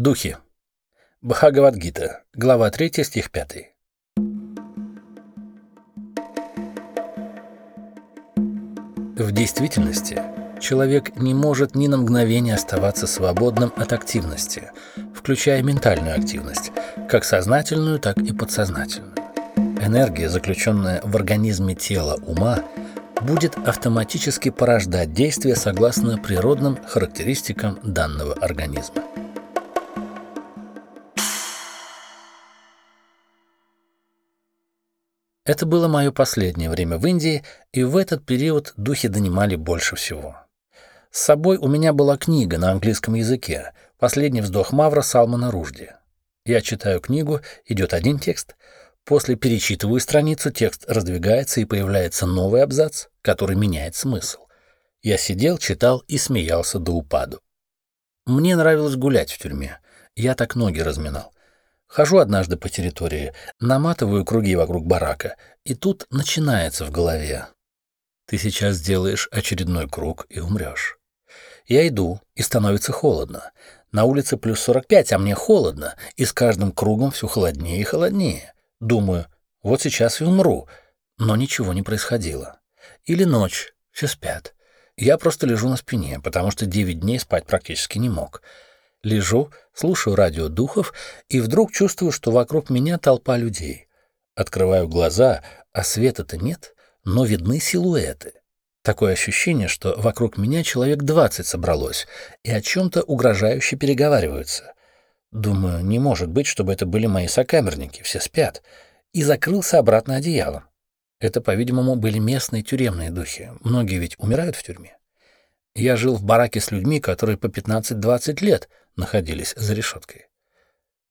Духи. Бхагавадгита, глава 3, стих 5. В действительности человек не может ни на мгновение оставаться свободным от активности, включая ментальную активность, как сознательную, так и подсознательную. Энергия, заключенная в организме тела ума, будет автоматически порождать действия согласно природным характеристикам данного организма. Это было мое последнее время в Индии, и в этот период духи донимали больше всего. С собой у меня была книга на английском языке «Последний вздох Мавра Салмана Ружди». Я читаю книгу, идет один текст, После перечитываю страницу, текст раздвигается и появляется новый абзац, который меняет смысл. Я сидел, читал и смеялся до упаду. Мне нравилось гулять в тюрьме. Я так ноги разминал. Хожу однажды по территории, наматываю круги вокруг барака, и тут начинается в голове. Ты сейчас сделаешь очередной круг и умрешь. Я иду, и становится холодно. На улице плюс 45, а мне холодно, и с каждым кругом все холоднее и холоднее. Думаю, вот сейчас и умру, но ничего не происходило. Или ночь, все спят. Я просто лежу на спине, потому что девять дней спать практически не мог. Лежу, слушаю радио духов и вдруг чувствую, что вокруг меня толпа людей. Открываю глаза, а света-то нет, но видны силуэты. Такое ощущение, что вокруг меня человек двадцать собралось и о чем-то угрожающе переговариваются. Думаю, не может быть, чтобы это были мои сокамерники, все спят. И закрылся обратно одеялом. Это, по-видимому, были местные тюремные духи. Многие ведь умирают в тюрьме. Я жил в бараке с людьми, которые по 15-20 лет находились за решеткой.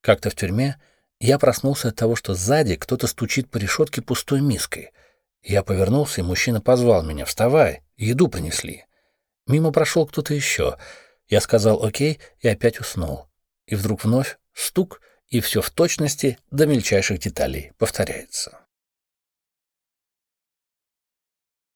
Как-то в тюрьме я проснулся от того, что сзади кто-то стучит по решетке пустой миской. Я повернулся, и мужчина позвал меня «Вставай, еду принесли». Мимо прошел кто-то еще. Я сказал «Окей» и опять уснул и вдруг вновь стук, и все в точности до мельчайших деталей повторяется.